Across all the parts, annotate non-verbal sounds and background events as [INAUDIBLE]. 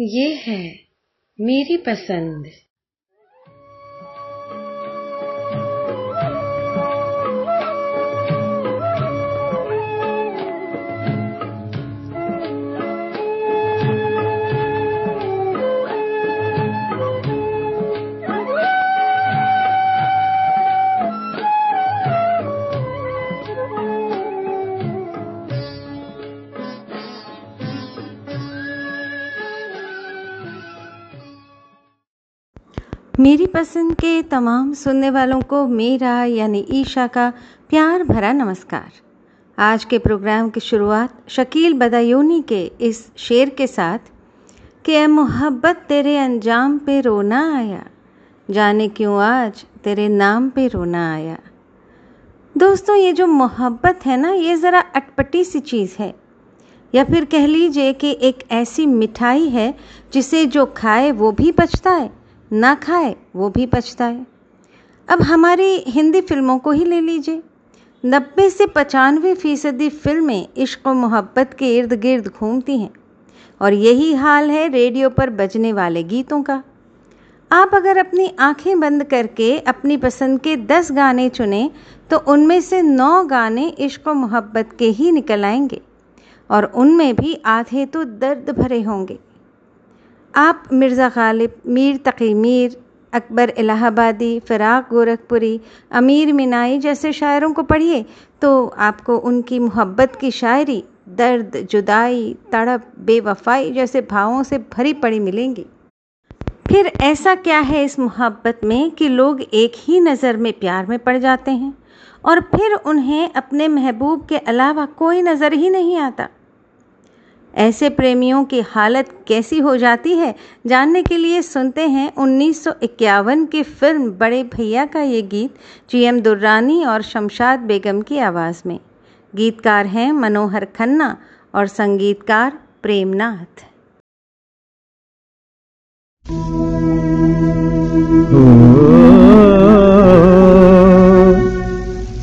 ये है मेरी पसंद। मेरी पसंद के तमाम सुनने वालों को मेरा यानी ईशा का प्यार भरा नमस्कार। आज के प्रोग्राम की शुरुआत शकील बदायूनी के इस शेर के साथ, कि ए मोहब्बत तेरे अंजाम पे रोना आया, जाने क्यों आज तेरे नाम पे रोना आया। दोस्तों, ये जो मोहब्बत है ना, ये ज़रा अटपटी सी चीज़ है। या फिर कह लीजिए कि एक ऐसी मिठाई है जिसे जो खाए वो भी पछता है ना खाए, वो भी पछताए। अब हमारी हिंदी फ़िल्मों को ही ले लीजिए। नब्बे से पचानवे फ़ीसदी फ़िल्में इश्क व मोहब्बत के इर्द गिर्द घूमती हैं, और यही हाल है रेडियो पर बजने वाले गीतों का। आप अगर अपनी आँखें बंद करके अपनी पसंद के दस गाने चुने तो उनमें से नौ गाने इश्क व मोहब्बत के ही निकल आएँगे, और उनमें भी आधे तो दर्द भरे होंगे। आप मिर्ज़ा गालिब, मीर तकी मीर, अकबर इलाहाबादी, फ़िराक़ गोरखपुरी, अमीर मिनाई जैसे शायरों को पढ़िए तो आपको उनकी मोहब्बत की शायरी, दर्द, जुदाई, तड़प, बेवफाई जैसे भावों से भरी पड़ी मिलेंगी। फिर ऐसा क्या है इस मोहब्बत में कि लोग एक ही नज़र में प्यार में पड़ जाते हैं? और फिर उन्हें अपने महबूब के अलावा कोई नज़र ही नहीं आता? ऐसे प्रेमियों की हालत कैसी हो जाती है? जानने के लिए सुनते हैं 1951 की फ़िल्म बड़े भैया का ये गीत जी एम दुर्रानी और शमशाद बेगम की आवाज़ में। गीतकार हैं मनोहर खन्ना और संगीतकार प्रेमनाथ।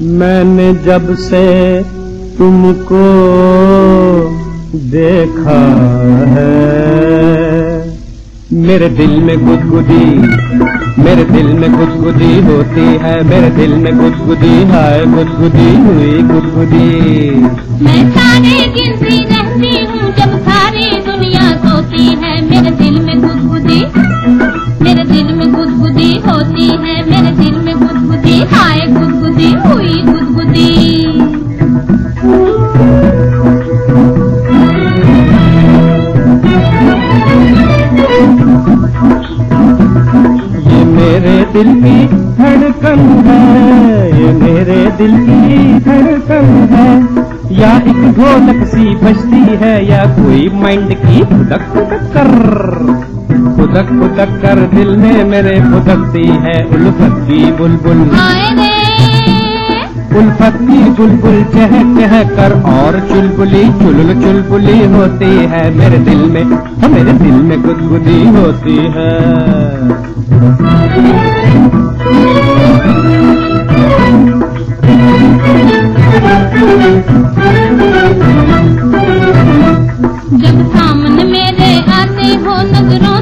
मैंने जब से तुमको देखा है। मेरे दिल में गुदगुदी, मेरे दिल में गुदगुदी होती है, मेरे दिल में गुदगुदी है, गुदगुदी हुई गुदगुदी। मैं सारे गिनती रहती हूँ जब सारी दुनिया सोती है, मेरे दिल में गुदगुदी, मेरे दिल में गुदगुदी होती है, मेरे दिल में गुदगुदी, हाय गुदगुदी हुई दिल की धड़कन है, ये मेरे दिल की धड़कन है। या एक ढोलक सी बजती है, या कोई माइंड की खुदक फुदक कर। खुदक फुदक कर दिल में मेरे फुदकती है, उल्फत की बुलबुल। उल्फत की बुलबुल चह चह कर, और चुलबुली, चुलुल चुलबुली होती है मेरे दिल में मेरे दिल में गुदगुदी होती है। जब सामने मेरे आते हो नज़रों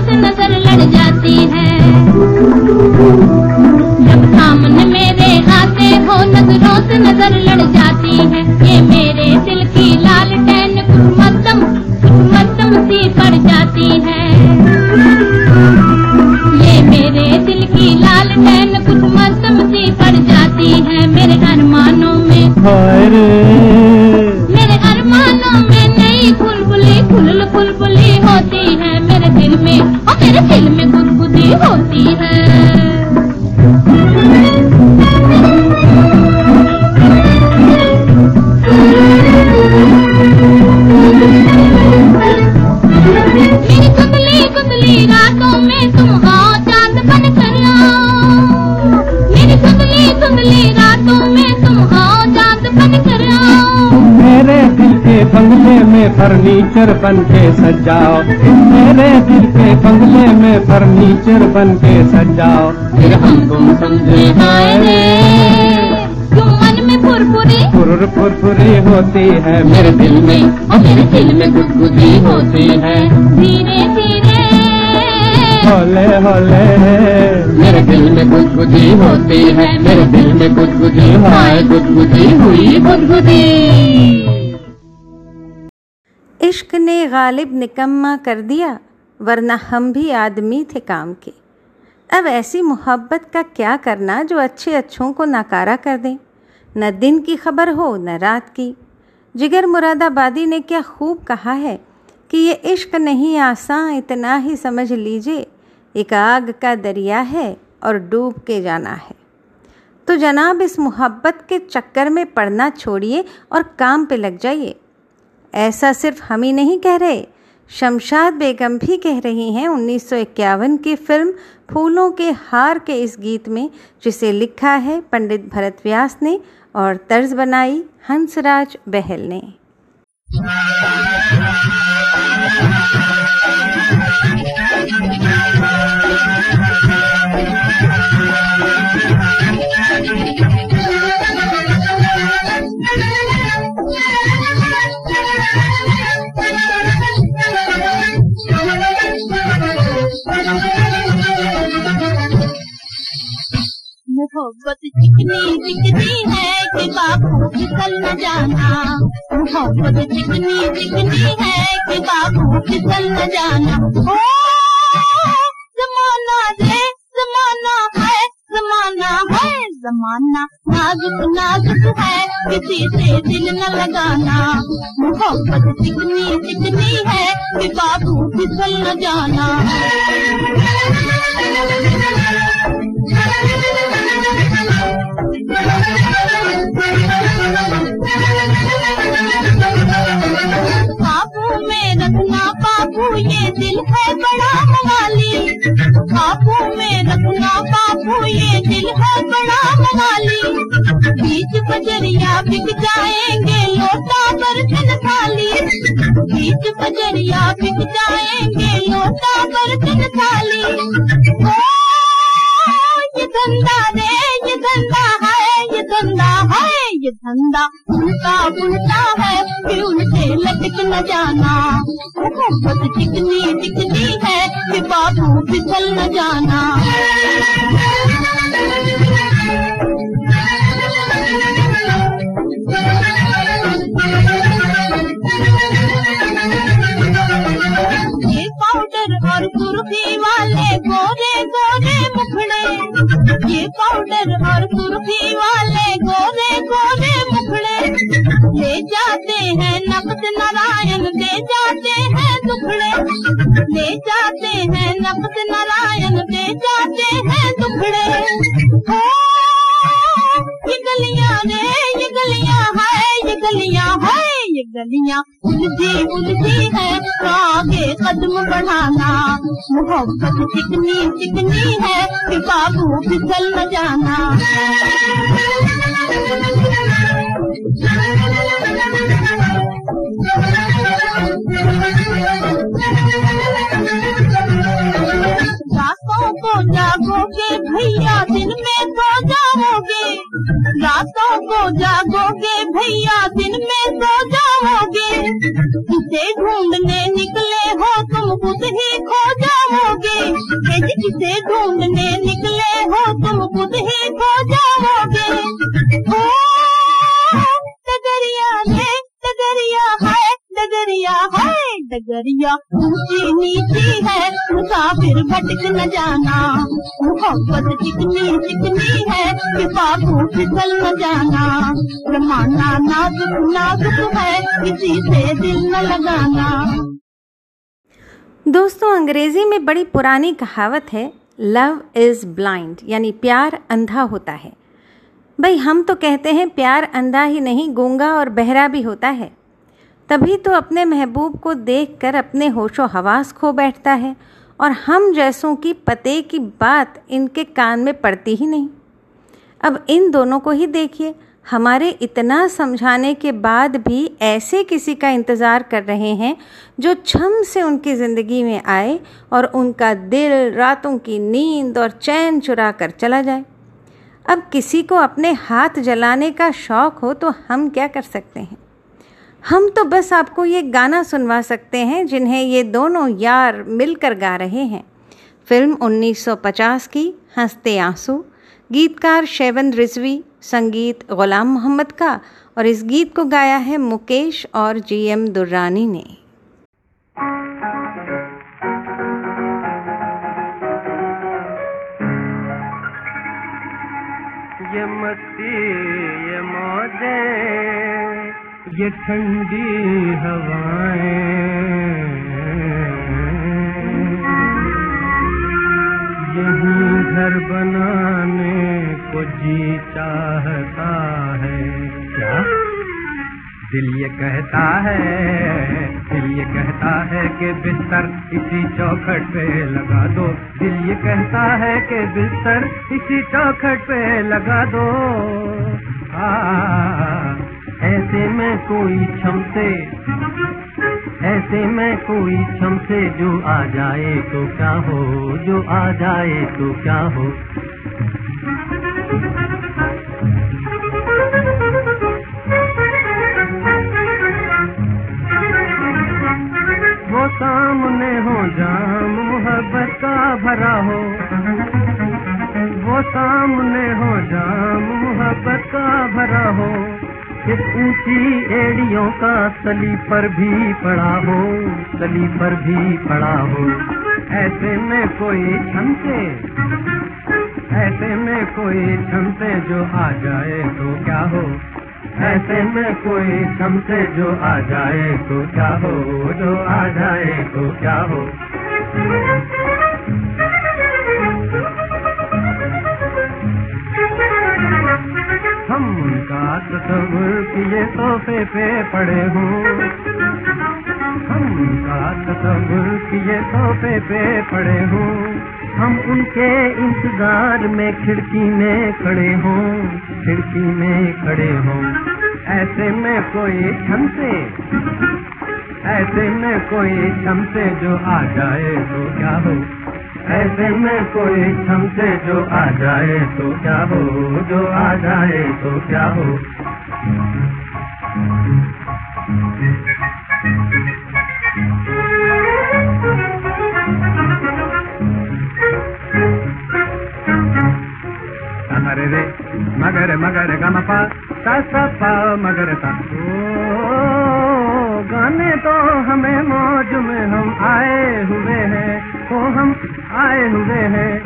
रोज से नज़र लड़ जाती है। फर्नीचर बन के सजाओ मेरे दिल के बंगले में फर्नीचर बन के सजाओ। फिर हम तुम समझे फुर फुरफुरी होती है। मेरे दिल में और मेरे दिल में गुदगुदी होती है। धीरे धीरे। होले होले। मेरे दिल में गुदगुदी होती है। मेरे दिल में गुदगुदी हाय गुदगुदी हुई गुदगुदी। इश्क ने गालिब निकम्मा कर दिया, वरना हम भी आदमी थे काम के। अब ऐसी मोहब्बत का क्या करना जो अच्छे अच्छों को नाकारा कर दें? न दिन की खबर हो, न रात की। जिगर मुरादाबादी ने क्या खूब कहा है कि ये इश्क नहीं आसान, इतना ही समझ लीजिए, एक आग का दरिया है और डूब के जाना है। तो जनाब, इस मोहब्बत के चक्कर में पड़ना छोड़िए और काम पे लग जाइए। ऐसा सिर्फ़ हम ही नहीं कह रहे, शमशाद बेगम भी कह रही हैं 1951 की फ़िल्म फूलों के हार के इस गीत में, जिसे लिखा है पंडित भरत व्यास ने और तर्ज बनाई हंसराज बहल ने। मोहब्बत चिकनी चिकनी है कि बापू फिसल न जाना। मोहब्बत चिकनी चिकनी है कि बापू फिसल न जाना। ओ, जमाना रे जमाना है जमाना है, जमाना नाजुक नाजुक है, किसी से दिल न लगाना। मोहब्बत चिकनी चिकनी है कि बापू फिसल न जाना। बाबू में रखना बाबू ये दिल है बड़ा मवाली बाबू में रखना बाबू ये दिल है बड़ा मवाली बीच बजरिया बिक जाएँगे लोटा बर्तन थाली। बीच बजरिया बिक जाएँगे लोटा बर्तन थाली। ओ, ये धंधा रे ये धंधा है है, ये धंधा उल्टा उल्टा है कि उनसे लटक न जाना। मोहब्बत चिकनी चिकनी है, कि बाबू फिसल न जाना। और सुर्खी वाले गोरे गोरे मुखड़े। ये पाउडर और सुर्खी वाले जाते हैं नकद नारायण दे जाते हैं दुखड़े। ले जाते हैं नकद नारायण दे जाते हैं दुखड़े। ये गलियाँ रे, ये गलियाँ है, ये गलियाँ है, ये गलियाँ उलझी उलझी है। आगे कदम बढ़ाना, मोहब्बत चिकनी चिकनी है कि बाबू फिसल न जाना। को जागोगे भैया दिन में सो जाओगे। रातों को जागोगे भैया दिन में सो जाओगे। किसे ढूँढने निकले हो तुम खुद ही खो जाओगे। किसे ढूँढने निकले हो तुम खुद ही खो जाओगे। ओ, डगरिया है डगरिया है डगरिया है डगरिया ऊँची नीची है, मुसाफिर भटक न जाना। मोहब्बत चिकनी चिकनी है कि बाबू फिसल न जाना। जमाना नाजुक नाजुक है, किसी से दिल न लगाना। दोस्तों, अंग्रेज़ी में बड़ी पुरानी कहावत है, लव इज़ ब्लाइंड यानी प्यार अंधा होता है। भाई, हम तो कहते हैं, प्यार अंधा ही नहीं, गूँगा और बहरा भी होता है। तभी तो अपने महबूब को देखकर अपने होशो हवास खो बैठता है और हम जैसों की पते की बात इनके कान में पड़ती ही नहीं। अब इन दोनों को ही देखिए। हमारे इतना समझाने के बाद भी ऐसे किसी का इंतज़ार कर रहे हैं जो छम से उनकी ज़िंदगी में आए और उनका दिल रातों की नींद और चैन चुरा कर चला जाए। अब किसी को अपने हाथ जलाने का शौक़ हो तो हम क्या कर सकते हैं? हम तो बस आपको ये गाना सुनवा सकते हैं, जिन्हें ये दोनों यार मिलकर गा रहे हैं। फ़िल्म 1950 की, हँसते आँसू। गीतकार शेवन रिजवी, संगीत गुलाम मोहम्मद का, और इस गीत को गाया है मुकेश और जीएम दुर्रानी ने। ये मस्ती, ये मौजे ये ठंडी हवाएँ। यही घर बनाने को जी चाहता है। क्या? दिल ये कहता है दिल ये कहता है कि बिस्तर इसी चौखट पे लगा दो। दिल ये कहता है कि बिस्तर इसी चौखट पे लगा दो। आ, ऐसे में कोई क्षमते ऐसे में कोई क्षमते जो आ जाए तो क्या हो, जो आ जाए तो क्या हो। ऊँची एड़ियों का सली पर भी पड़ा हो, सली पर भी पड़ा हो। ऐसे में कोई छमते, ऐसे में कोई छमते जो आ जाए तो क्या हो? ऐसे में कोई समझे जो आ जाए तो क्या हो? जो आ जाए तो क्या हो? किए तोहफे पे पड़े हूँ। हम उनका तस्वुर किए तोहफे पे पड़े हूँ। हम उनके इंतज़ार में खिड़की में खड़े हों। खिड़की में खड़े हों। ऐसे में कोई छमसे ऐसे में कोई छमसे जो आ जाए तो क्या हो? ऐसे में कोई छमसे जो आ जाए तो क्या हो? जो आ जाए तो क्या हो? मगर मगर गम पा सा पा मगर सा गाने तो हमें मौज में हम आए हुए हैं, ओ हम आए हुए हैं।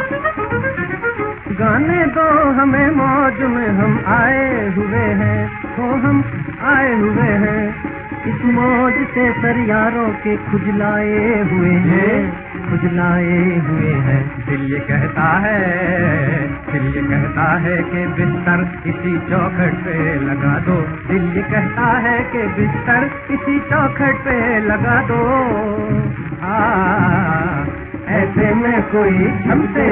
गाने तो हमें मौज में हम आए हुए हैं, ओ हम आए हुए हैं। इस मौज से सरियारों के खुजलाए हुए हैं। खुजलाए हुए हैं। दिल ये कहता है दिल ये कहता है कि बिस्तर इसी चौखट पे लगा दो। दिल ये कहता है कि बिस्तर इसी चौखट पे लगा दो। आ, ऐसे में कोई क्षमते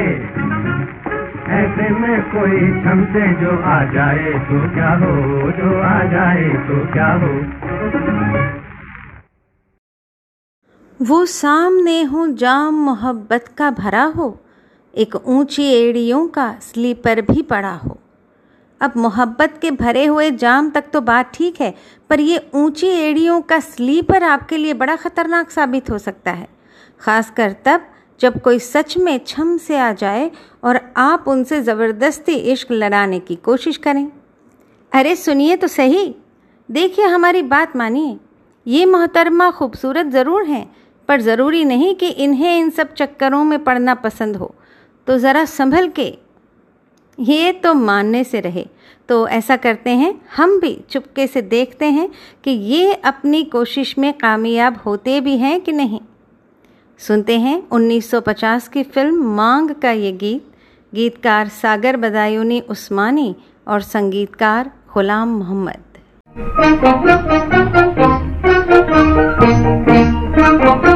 ऐसे में कोई क्षमते जो आ जाए तो क्या हो जो आ जाए तो क्या हो? वो सामने हो जाम मोहब्बत का भरा हो, एक ऊँची एड़ियों का स्लीपर भी पड़ा हो। अब मोहब्बत के भरे हुए जाम तक तो बात ठीक है, पर ये ऊँची एड़ियों का स्लीपर आपके लिए बड़ा खतरनाक साबित हो सकता है। खासकर तब जब कोई सच में छम से आ जाए और आप उनसे ज़बरदस्ती इश्क लड़ाने की कोशिश करें। अरे सुनिए तो सही, देखिए हमारी बात मानिए। ये मोहतरमा खूबसूरत ज़रूर हैं पर ज़रूरी नहीं कि इन्हें इन सब चक्करों में पड़ना पसंद हो। तो ज़रा संभल के, ये तो मानने से रहे। तो ऐसा करते हैं, हम भी चुपके से देखते हैं कि ये अपनी कोशिश में कामयाब होते भी हैं कि नहीं। सुनते हैं 1950 की फ़िल्म मांग का ये गीत। गीतकार सागर बदायूनी उस्मानी और संगीतकार गुलाम मोहम्मद। [LAUGHS]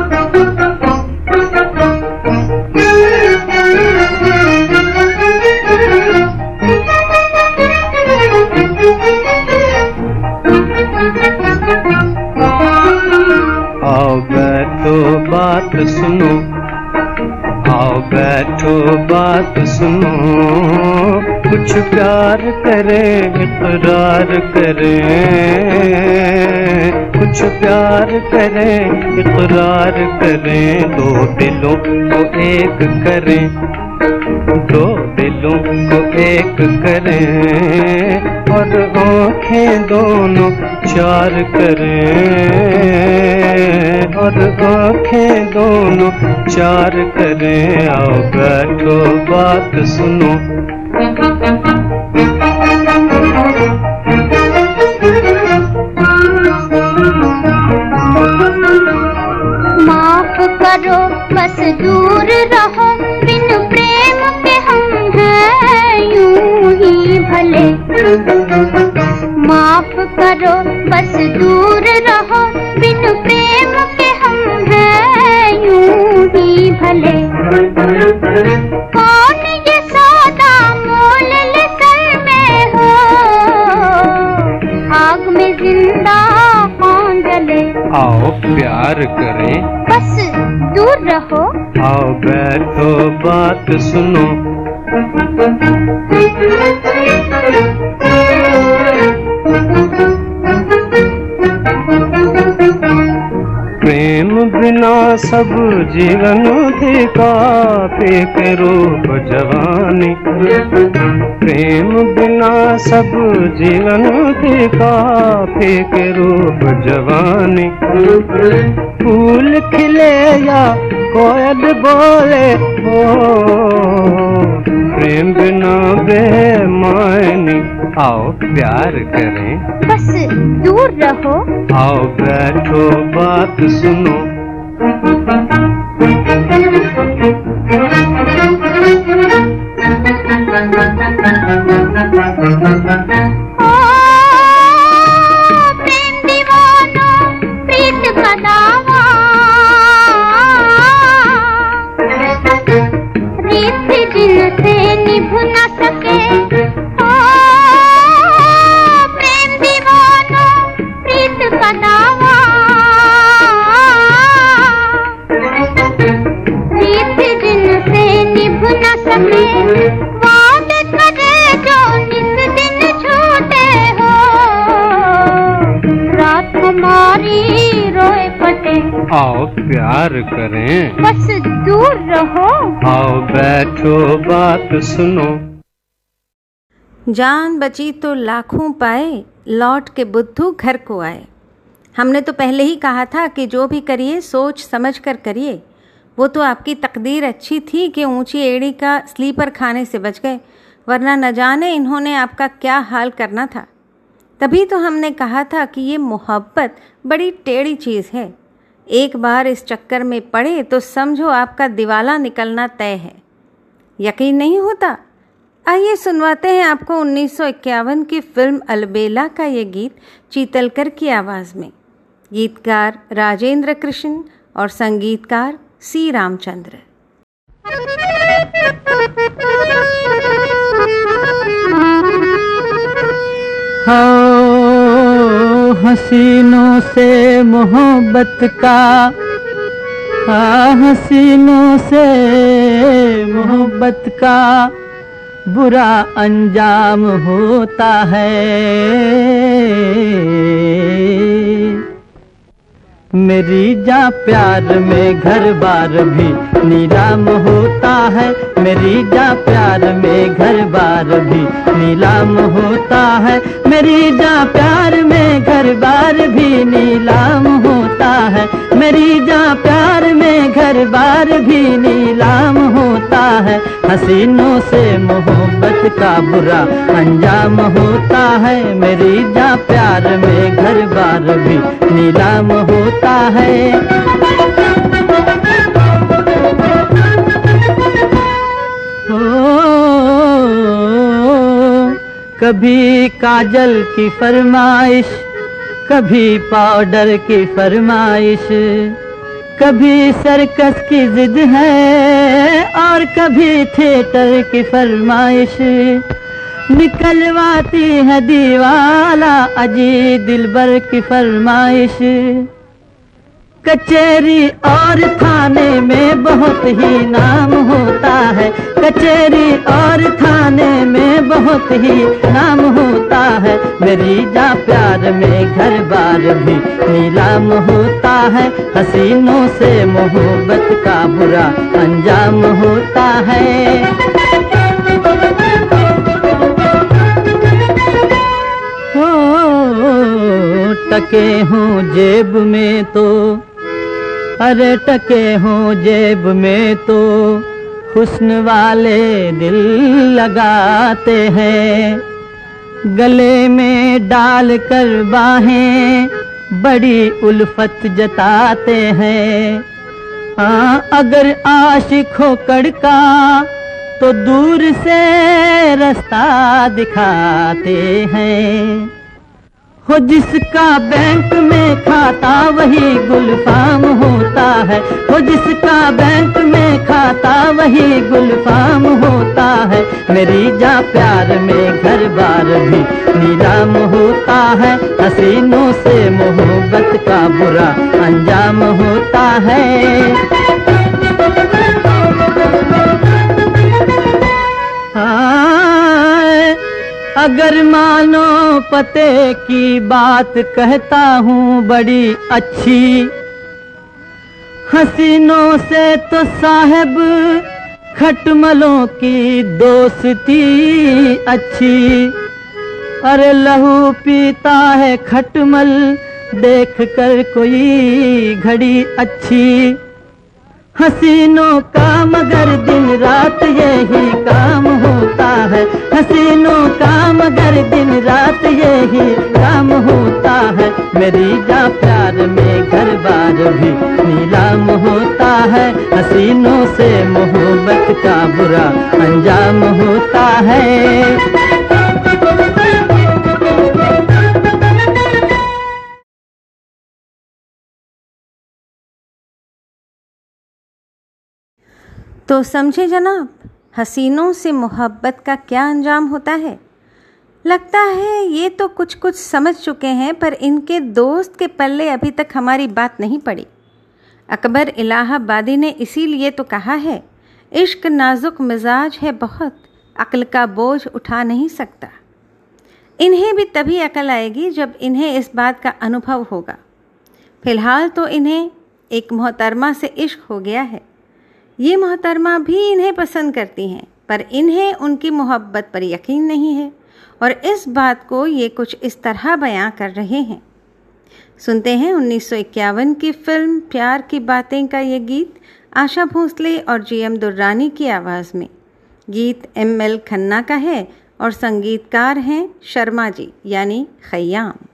बैठो बात सुनो। आओ बैठो बात सुनो। कुछ प्यार करें इकरार करे। कुछ प्यार करें, इकरार करें, दो दिलों को एक करें, दो दिलों को एक करें और आँखें दोनों चार करें और आँखें दोनों चार करें। आओ बैठो, बात सुनो। करो बस दूर रहो बिन प्रेम के हम हैं यूँ ही भले। माफ़ करो बस दूर रहो बिन प्रेम के हम हैं यूँ ही भले। कौन ये सौदा मोल सर में हो? आग में ज़िंदा कौन जले? आओ प्यार करें। बस दूर रहो। आओ बैठो, बात सुनो। प्रेम बिना सब जीवन फीका फेक रूप जवानी प्रेम बिना सब जीवन फीका फेक रूप जवानी फूल खिले या कोयल बोले हो प्रेम बिना बेमानी आओ प्यार करें। बस दूर रहो। आओ बैठो बात सुनो। सुनो। जान बची तो लाखों पाए, लौट के बुद्धू घर को आए। हमने तो पहले ही कहा था कि जो भी करिए, सोच समझ कर करिए। वो तो आपकी तकदीर अच्छी थी कि ऊँची एड़ी का स्लीपर खाने से बच गए, वरना न जाने इन्होंने आपका क्या हाल करना था। तभी तो हमने कहा था कि ये मोहब्बत बड़ी टेढ़ी चीज़ है। एक बार इस चक्कर में पड़े तो समझो आपका दिवाला निकलना तय है। यकीन नहीं होता? आइए सुनवाते हैं आपको 1951 की फ़िल्म अलबेला का ये गीत, चीतलकर की आवाज़ में। गीतकार राजेंद्र कृष्ण और संगीतकार सी रामचंद्र। हो, हसीनों से मोहब्बत का हाँ हसीनों से मोहब्बत का बुरा अंजाम होता है। मेरी जा प्यार में घर बार भी नीलाम होता है। मेरी जा प्यार में घर बार भी नीलाम होता है। मेरी जा प्यार में घर बार भी नीलाम होता है। मेरी जा प्यार में घर बार भी नीलाम होता है। हसीनों से मोहब्बत का बुरा अंजाम होता है। मेरी जा प्यार में घर बार भी नीलाम होता है। ओ, कभी काजल की फरमाइश कभी पाउडर की फरमाइश कभी सर्कस की जिद है और कभी थिएटर की फरमाइश। निकलवाती है दीवाला अजी दिलबर की फरमाइश। कचहरी और थाने में बहुत ही नाम होता है। कचेरी और थाने में बहुत ही नाम होता है। मेरी जा प्यार में घर बार भी नीलाम होता है। हसीनों से मोहब्बत का बुरा अंजाम होता हो, टके हूँ जेब में तो अरे टके हूँ जेब में तो हुस्न वाले दिल लगाते हैं। गले में डाल कर बाहें बड़ी उल्फत जताते हैं। हाँ अगर आशिक हो कड़का तो दूर से रास्ता दिखाते हैं। हो जिसका बैंक में खाता वही गुलफाम होता है। हो जिसका बैंक में खाता वही गुलफाम होता है। मेरी जा प्यार में घर बार भी नीलाम होता है। हसीनों से मोहब्बत का बुरा अंजाम होता है। अगर मानो पते की बात कहता हूँ बड़ी अच्छी। हसीनों से तो साहब खटमलों की दोस्ती अच्छी। अरे लहू पीता है खटमल, देख कर कोई घड़ी अच्छी। हसीनों का मगर दिन रात यही काम होता है। हसीनों का मगर दिन रात यही काम होता है। मेरी जा प्यार में घर बार भी नीलाम होता है। हसीनों से मोहब्बत का बुरा अंजाम होता है। तो समझे जनाब, हसीनों से मोहब्बत का क्या अंजाम होता है? लगता है ये तो कुछ कुछ समझ चुके हैं, पर इनके दोस्त के पल्ले अभी तक हमारी बात नहीं पड़ी। अकबर इलाहाबादी ने इसीलिए तो कहा है, इश्क नाजुक मिजाज है बहुत, अक्ल का बोझ उठा नहीं सकता। इन्हें भी तभी अकल आएगी जब इन्हें इस बात का अनुभव होगा। फ़िलहाल तो इन्हें एक मोहतरमा से इश्क हो गया है। ये मोहतरमा भी इन्हें पसंद करती हैं, पर इन्हें उनकी मोहब्बत पर यकीन नहीं है, और इस बात को ये कुछ इस तरह बयां कर रहे हैं। सुनते हैं 1951 की फ़िल्म प्यार की बातें का ये गीत, आशा भोसले और जी एम दुर्रानी की आवाज़ में। गीत एम एल खन्ना का है और संगीतकार हैं शर्मा जी, यानी खयाम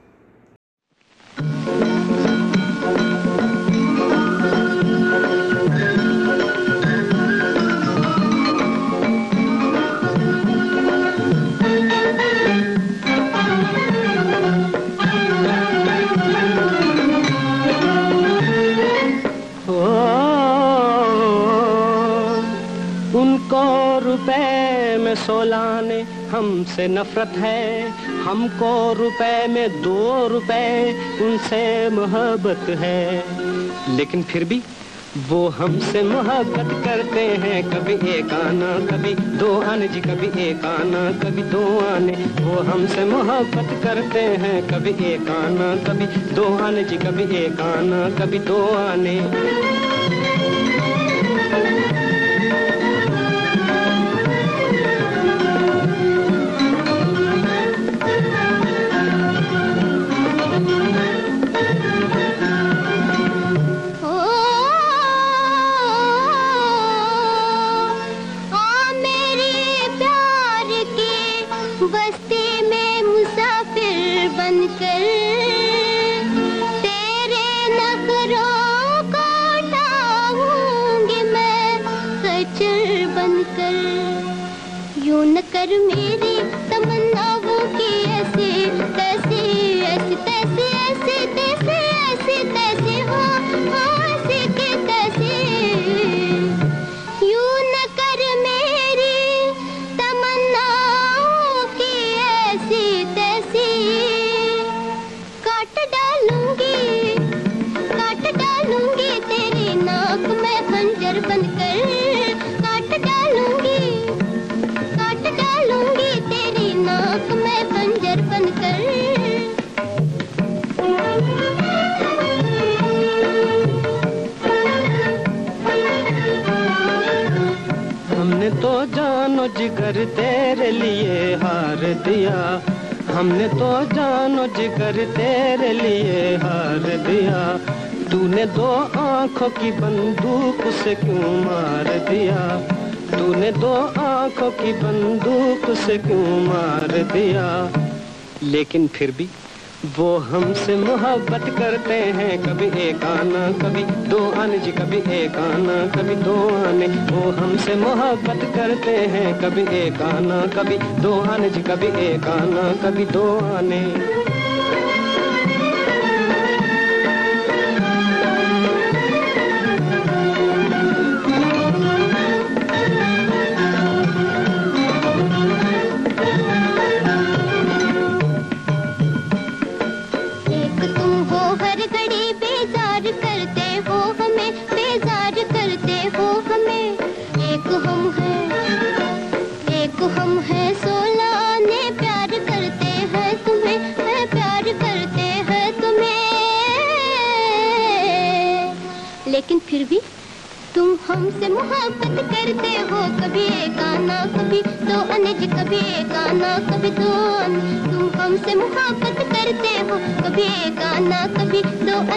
रुपए में सोलाने हमसे नफरत है। हमको रुपए में दो रुपए उनसे मोहब्बत है। लेकिन फिर भी वो हमसे मोहब्बत करते हैं। कभी एक आना, कभी दो आने जी, कभी एक आना, कभी दो आने। वो हमसे मोहब्बत करते हैं। कभी एक आना, कभी दो आने जी, कभी एक आना, कभी दो आने। की बंदूक से क्यों मार दिया? तूने दो आँखों की बंदूक से क्यों मार दिया? लेकिन फिर भी वो हमसे मोहब्बत करते हैं। कभी एक आना, कभी दो आने जी, कभी एक आना, कभी दो आने। वो हमसे मोहब्बत करते हैं। कभी एक आना, कभी दो आने जी, कभी एक आना, कभी दो आने।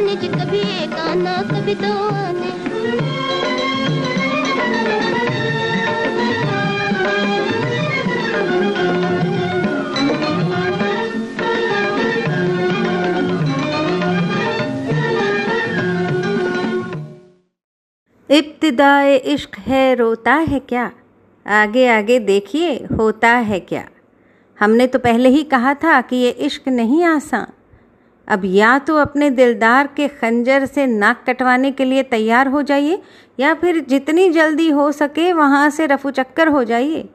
दो अनज कभी एक आना कभी दो आने। इब्तिदाए इश्क है, रोता है क्या? आगे आगे देखिए, होता है क्या? हमने तो पहले ही कहा था कि ये इश्क नहीं आसान। अब या तो अपने दिलदार के खंजर से नाक कटवाने के लिए तैयार हो जाइए, या फिर जितनी जल्दी हो सके वहाँ से रफू चक्कर हो जाइए।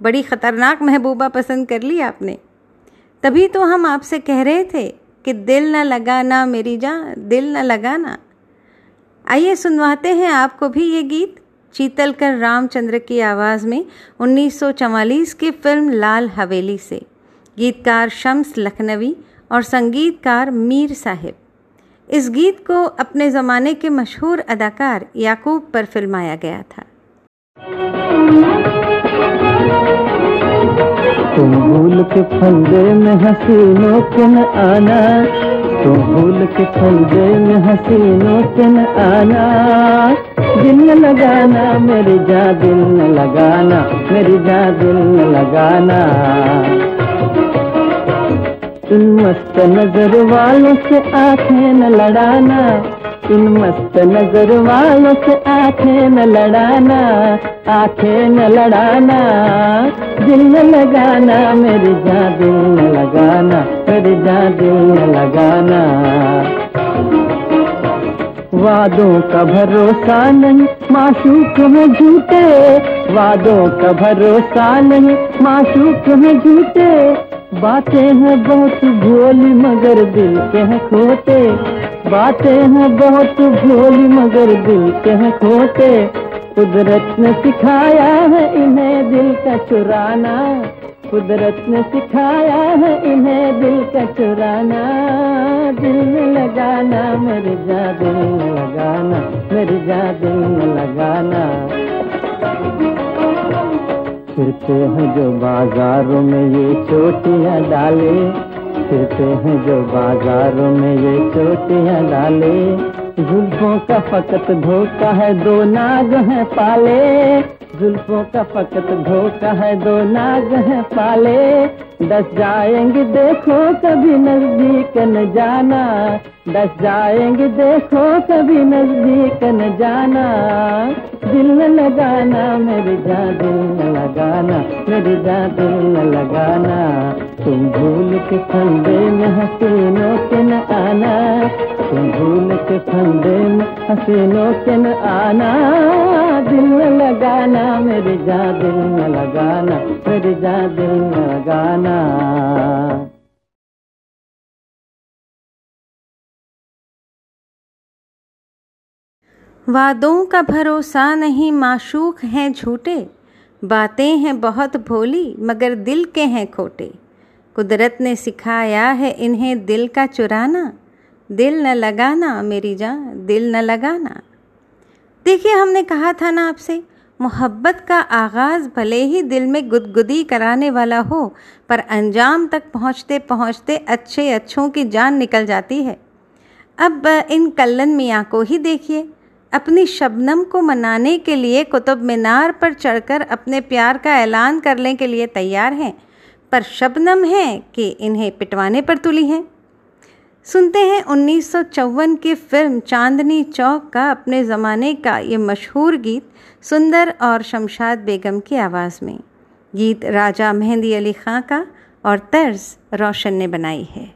बड़ी ख़तरनाक महबूबा पसंद कर ली आपने। तभी तो हम आपसे कह रहे थे कि दिल न लगाना मेरी जान, दिल न लगाना। आइए सुनवाते हैं आपको भी ये गीत, चीतलकर रामचंद्र की आवाज़ में 1944 की फ़िल्म लाल हवेली से। गीतकार शम्स लखनवी और संगीतकार मीर साहिब। इस गीत को अपने ज़माने के मशहूर अदाकार याकूब पर फिल्माया गया था। तुम भूल के फंदे में हसीनों के न आना। तुम भूल के फंदे में हसीनों के न आना। दिल न लगाना, मेरी जा दिल न लगाना, मेरी जा दिल न लगाना। इन मस्त नज़र वालों से आँखें न लड़ाना। इन मस्त नज़र वालों से आँखें न लड़ाना, आँखें न लड़ाना। दिल न लगाना, मेरी जा दिल न लगाना, मेरी जा दिल न लगाना। वादों का भरोसा नहीं माशूक में झूठे वादों का भरोसा नहीं माशूक में झूठे बातें हैं बहुत भोली, मगर दिल के हैं खोटे। बातें हैं बहुत भोली, मगर दिल के हैं खोटे। कुदरत ने सिखाया है इन्हें दिल का चुराना। कुदरत ने सिखाया है इन्हें दिल का चुराना। दिल में लगाना, मेरी जा दिल लगाना, मेरी जा दिल लगाना। फिरते हैं जो बाजारों में ये चोटियाँ डाले। फिरते हैं जो बाजारों में ये चोटियाँ डाले। जुल्फों का फकत धोखा है, दो नाग हैं पाले। जुल्फों का फकत धोखा है, दो नाग हैं पाले। दस जाएँगे, देखो कभी नज़दीक न जाना। डस जाएँगे देखो कभी नज़दीक न जाना। दिल न लगाना, मेरी जा दिल न लगाना, मेरी जा दिल न लगाना। तुम भूल के फंदे में हसीनों के न आना। तुम भूल के फंदे में हसीनों के न आना। दिल न लगाना, मेरी जा दिल न लगाना, मेरी जा दिल न लगाना। वादों का भरोसा नहीं माशूक हैं झूठे। बातें हैं बहुत भोली, मगर दिल के हैं खोटे। कुदरत ने सिखाया है इन्हें दिल का चुराना। दिल न लगाना मेरी जान, दिल न लगाना। देखिए, हमने कहा था ना आपसे, मोहब्बत का आगाज़ भले ही दिल में गुदगुदी कराने वाला हो, पर अंजाम तक पहुँचते पहुँचते अच्छे अच्छों की जान निकल जाती है। अब इन कल्लन मियाँ को ही देखिए। अपनी शबनम को मनाने के लिए कुतुब मीनार पर चढ़कर अपने प्यार का ऐलान करने के लिए तैयार हैं, पर शबनम है कि इन्हें पिटवाने पर तुली हैं। सुनते हैं उन्नीस सौ चौवन की फ़िल्म चांदनी चौक का अपने ज़माने का ये मशहूर गीत सुंदर और शमशाद बेगम की आवाज़ में। गीत राजा मेहंदी अली खां का और तर्ज रोशन ने बनाई है।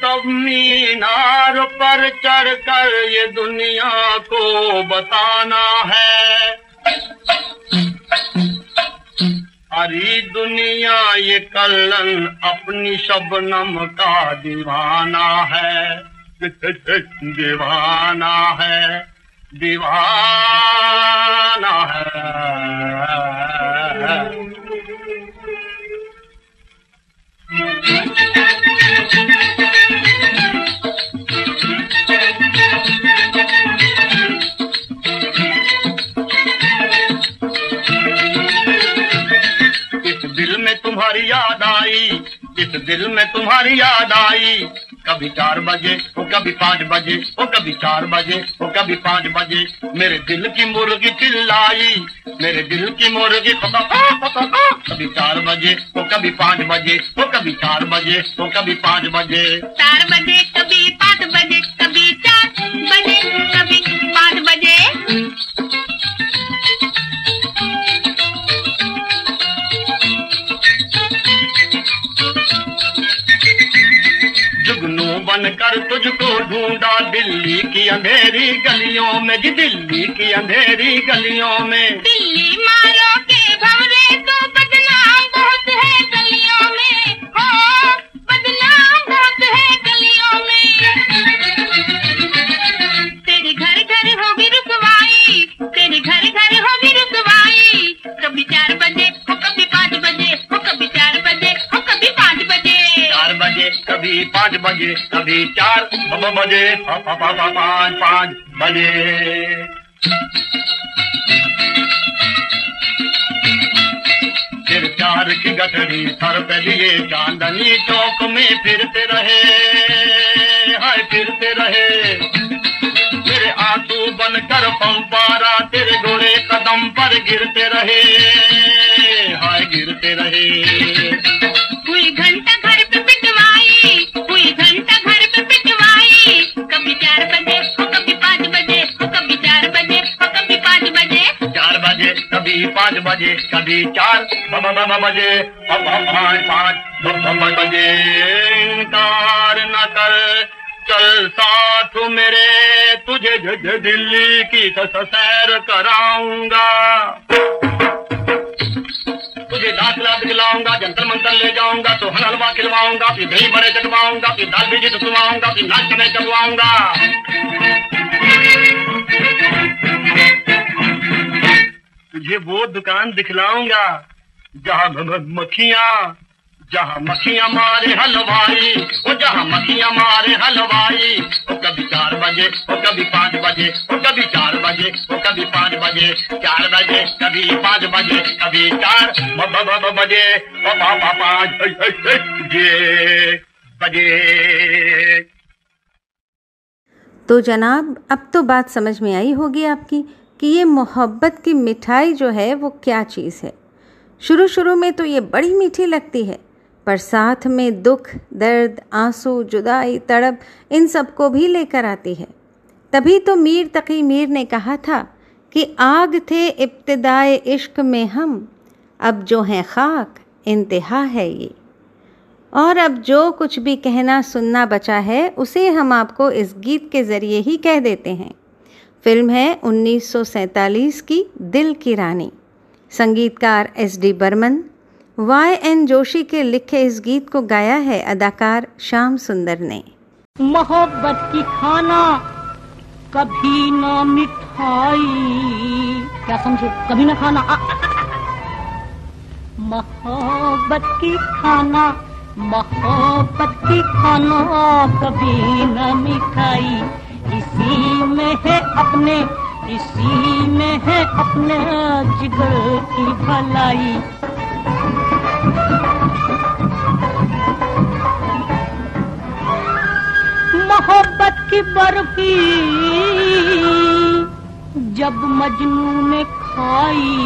कुतुब मीनार पर चढ़कर ये दुनिया को बताना है। हरी दुनिया, ये कल्लन अपनी शबनम का दीवाना है। दीवाना है दीवाना है। तुम्हारी याद आई इस दिल में तुम्हारी याद आई। कभी चार बजे वो कभी पाँच बजे वो कभी चार बजे वो कभी पाँच बजे। मेरे दिल की मुर्गी चिल्लाई, मेरे दिल की मुर्गी कभी चार बजे वो कभी पाँच बजे वो कभी चार बजे वो कभी पाँच बजे। चार बजे, कभी पाँच बजे, कभी चार बजे बनकर तुझको ढूंढा दिल्ली की अंधेरी गलियों में जी, दिल्ली की अंधेरी गलियों में। दिल्ली मारो बजे पाँच पाँच बजे। फिर चार की गठरी सर पे लिए, चांदनी चौक में फिरते रहे। हाय, फिरते रहे। मेरे आँसू बनकर पंपारा तेरे घोड़े कदम पर गिरते रहे। बजे कभी चार। बजे प- पाँच। बजे इनकार न कर। चल साथ मेरे। तुझे दिल्ली की सैर कराऊँगा। तुझे दाखला दिलाऊँगा, जंतर मंतर ले जाऊँगा तो हर हलवा खिलवाऊँगा फिर दही बड़े चटवाऊँगा फिर दाल बीजी सुनवाऊँगा फिर नाच में चलवाऊँगा तुझे वो दुकान दिखलाऊँगा, जहाँ मक्खियाँ जहाँ मक्खियाँ मारे हलवाई वो जहाँ मक्खियाँ मारे हलवाई वो कभी चार बजे वो कभी पाँच बजे वो कभी चार बजे वो कभी पाँच बजे, चार बजे, कभी पाँच बजे, कभी चार बजे पाँच बजे। तो जनाब, अब तो बात समझ में आई होगी आपकी। कि ये मोहब्बत की मिठाई जो है वो क्या चीज़ है। शुरू शुरू में तो ये बड़ी मीठी लगती है, पर साथ में दुख, दर्द, आँसू, जुदाई, तड़प, इन सबको भी लेकर आती है। तभी तो मीर तकी मीर ने कहा था कि आग थे इब्तदाए इश्क में हम, अब जो हैं खाक, इंतहा है ये। और अब जो कुछ भी कहना सुनना बचा है, उसे हम आपको इस गीत के ज़रिए ही कह देते हैं। फ़िल्म है 1947 की दिल की रानी। संगीतकार S D Burman, Y N Joshi के लिखे इस गीत को गाया है अदाकार श्याम सुंदर ने। मोहब्बत की खाना कभी ना मिठाई। क्या समझे? कभी ना खाना। मोहब्बत की खाना, मोहब्बत की खाना कभी ना मिठाई। इसी में है अपने, इसी में है अपने जिगर की भलाई। मोहब्बत की बर्फ़ी जब मजनू ने खाई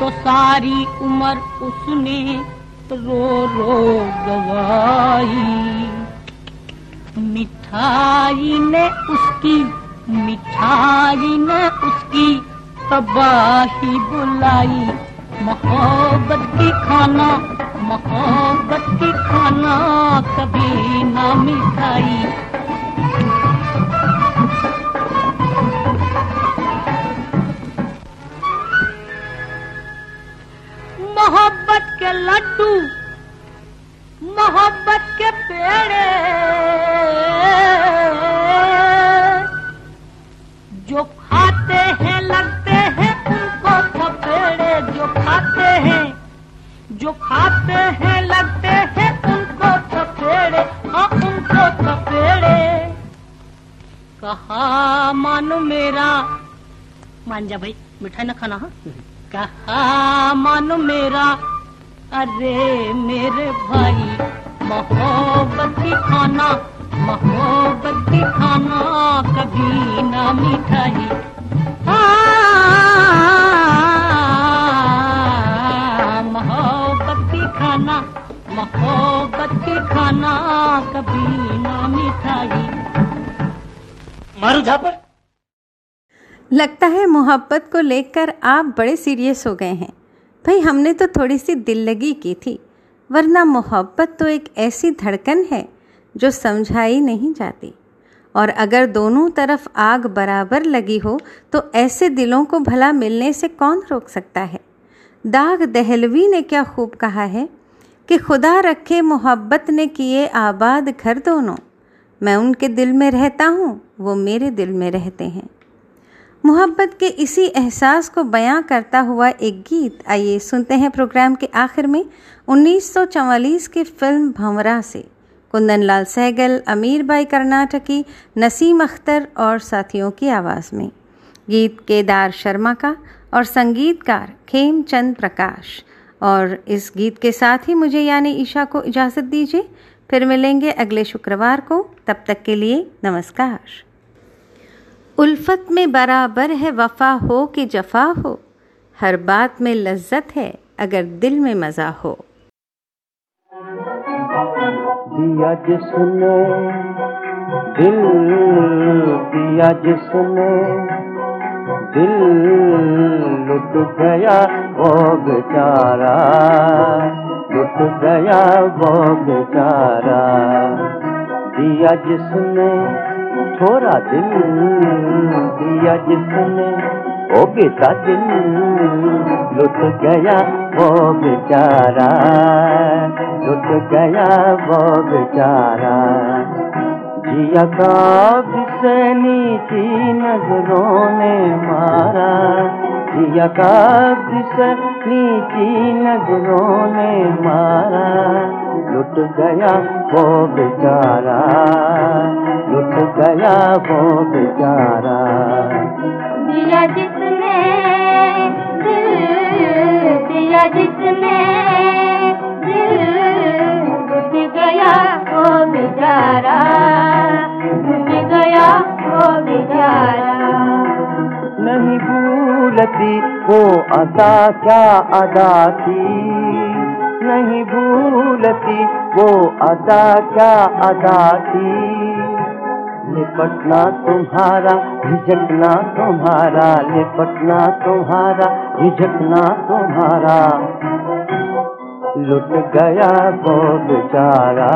तो सारी उम्र उसने रो रो गवाई। मिठाई ने उसकी, मिठाई ने उसकी तबाही बुलाई। मोहब्बत की खाना, मोहब्बत की खाना कभी ना मिठाई। मोहब्बत के लड्डू मोहब्बत के पेड़े। जो खाते हैं लगते हैं उनको थपेड़े। जो खाते हैं जो खाते हैं लगते हैं उनको थपेड़े। हाँ उनको थपेड़े। कहा मानो मेरा? मान जा भाई मिठाई ना खाना हाँ? कहा मानो मेरा? अरे मेरे भाई मोहब्बत की खाना मोहब्बत की खाना कभी ना मिठाई। हाँ, मोहब्बत की खाना मोहब्बत की खाना कभी ना मिठाई। मारू झापर? लगता है मोहब्बत को लेकर आप बड़े सीरियस हो गए हैं। भाई, हमने तो थोड़ी सी दिल लगी की थी, वरना मोहब्बत तो एक ऐसी धड़कन है जो समझाई नहीं जाती। और अगर दोनों तरफ़ आग बराबर लगी हो तो ऐसे दिलों को भला मिलने से कौन रोक सकता है? दाग दहलवी ने क्या खूब कहा है कि खुदा रखे मोहब्बत ने किए आबाद घर दोनों। मैं उनके दिल में रहता हूँ, वो मेरे दिल में रहते हैं। मोहब्बत के इसी एहसास को बयां करता हुआ एक गीत। आइए सुनते हैं प्रोग्राम के आखिर में 1944 की फ़िल्म भंवरा से। कुंदन लाल सहगल, अमीर बाई कर्नाटकी, नसीम अख्तर और साथियों की आवाज़ में। गीत केदार शर्मा का और संगीतकार खेमचंद प्रकाश। और इस गीत के साथ ही मुझे यानी ईशा को इजाज़त दीजिए। फिर मिलेंगे अगले शुक्रवार को। तब तक के लिए नमस्कार। उल्फत में बराबर है वफा हो कि जफा हो। हर बात में लज्जत है, अगर दिल में मज़ा हो। दिया जिसने, दिल दिया जिसने, दिल लुट गया वो बेचारा लुट गया वो बेचारा दिया जिसने छोरा दिल दिया जिसने, ओ बेटा दिल लुट गया वो बेचारा, लुट गया वो बेचारा। जिया का जिसे नीची नज़रों ने मारा। जिया का जिसे नीची नज़रों ने मारा। लुट गया वो बेचारा, लुट गया वो बेचारा। दिया जिसने दिया जिसने। टूट गया वो बेचारा? टूट गया वो बेचारा? नहीं भूलती वो अदा क्या अदा थी नहीं भूलती वो अदा क्या अदा थी लिपटना तुम्हारा, झिझकना तुम्हारा लिपटना तुम्हारा, झिझकना तुम्हारा। लुट गया वो बेचारा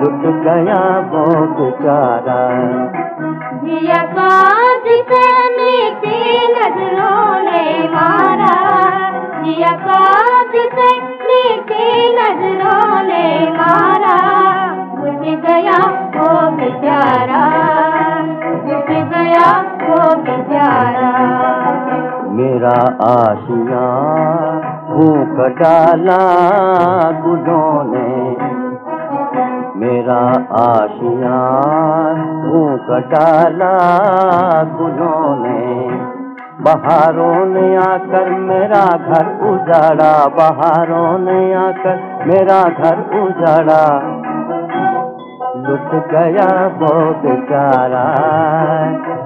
लुट गया वो बेचारा मीठी नज़रों ने मारा। दिया का जिसे मीठी नज़रों ने मारा। उठ गया वो बेचारा उठ गया वो बेचारा मेरा आशिया भूख डाला गुलों ने। मेरा आशिया भूख डाला गुलों ने। बहारों ने आकर मेरा घर उजाड़ा, बहारों ने आकर मेरा घर उजाड़ा। लुट गया वो बेचारा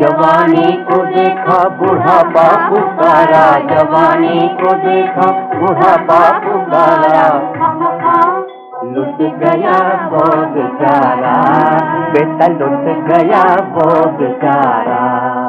जवानी को देखा बूढ़ा बापू तारा जवानी को देखा बूढ़ा बापू तारा लुट गया वो बेचारा, बेटा लुट गया वो बेचारा।